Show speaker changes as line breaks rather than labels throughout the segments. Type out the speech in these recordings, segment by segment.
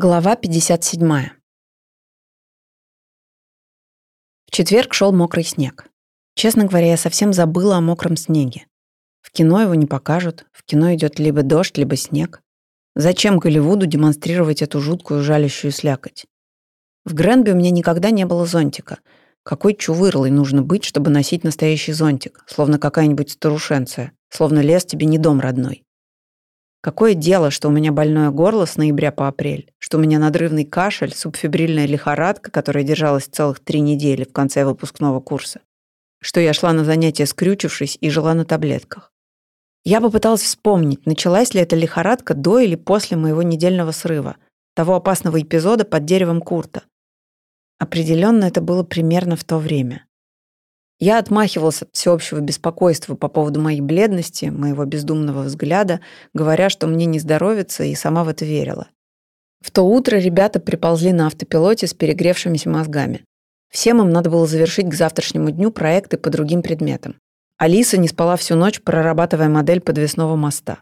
Глава 57. В четверг шел мокрый снег. Честно говоря, я совсем забыла о мокром снеге. В кино его не покажут, в кино идет либо дождь, либо снег. Зачем Голливуду демонстрировать эту жуткую жалящую слякоть? В Гренби у меня никогда не было зонтика. Какой чувырлой нужно быть, чтобы носить настоящий зонтик, словно какая-нибудь старушенция, словно лес тебе не дом родной. Какое дело, что у меня больное горло с ноября по апрель, что у меня надрывный кашель, субфибрильная лихорадка, которая держалась целых три недели в конце выпускного курса, что я шла на занятия скрючившись и жила на таблетках. Я попыталась вспомнить, началась ли эта лихорадка до или после моего недельного срыва, того опасного эпизода под деревом Курта. Определенно это было примерно в то время. Я отмахивался от всеобщего беспокойства по поводу моей бледности, моего бездумного взгляда, говоря, что мне не здоровится, и сама в это верила. В то утро ребята приползли на автопилоте с перегревшимися мозгами. Всем им надо было завершить к завтрашнему дню проекты по другим предметам. Алиса не спала всю ночь, прорабатывая модель подвесного моста.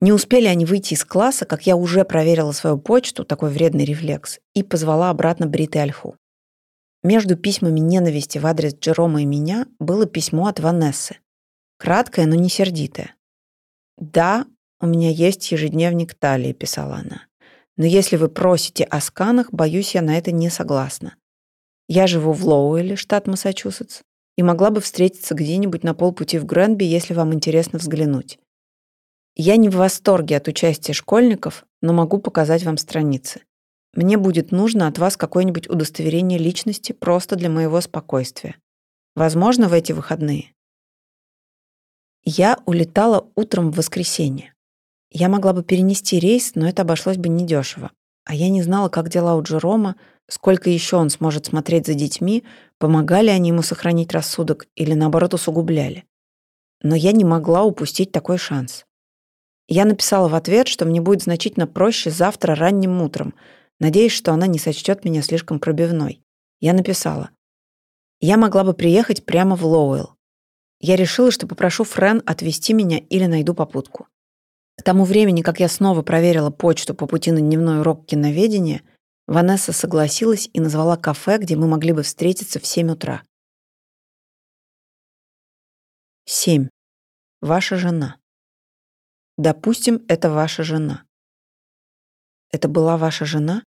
Не успели они выйти из класса, как я уже проверила свою почту, такой вредный рефлекс, и позвала обратно Брит и Альфу. Между письмами ненависти в адрес Джерома и меня было письмо от Ванессы. Краткое, но не сердитое. «Да, у меня есть ежедневник Талии», — писала она. «Но если вы просите о сканах, боюсь, я на это не согласна. Я живу в Лоуэлле, штат Массачусетс, и могла бы встретиться где-нибудь на полпути в Гренби, если вам интересно взглянуть. Я не в восторге от участия школьников, но могу показать вам страницы. Мне будет нужно от вас какое-нибудь удостоверение личности просто для моего спокойствия. Возможно, в эти выходные. Я улетала утром в воскресенье. Я могла бы перенести рейс, но это обошлось бы недешево. А я не знала, как дела у Джерома, сколько еще он сможет смотреть за детьми, помогали они ему сохранить рассудок или, наоборот, усугубляли. Но я не могла упустить такой шанс. Я написала в ответ, что мне будет значительно проще завтра ранним утром — надеясь, что она не сочтет меня слишком пробивной. Я написала. Я могла бы приехать прямо в Лоуэлл. Я решила, что попрошу Френ отвезти меня или найду попутку. К тому времени, как я снова проверила почту по пути на дневной урок киноведения, Ванесса согласилась и назвала кафе, где мы могли бы встретиться в 7 утра. 7. Ваша жена. Допустим, это ваша жена. Это была ваша жена?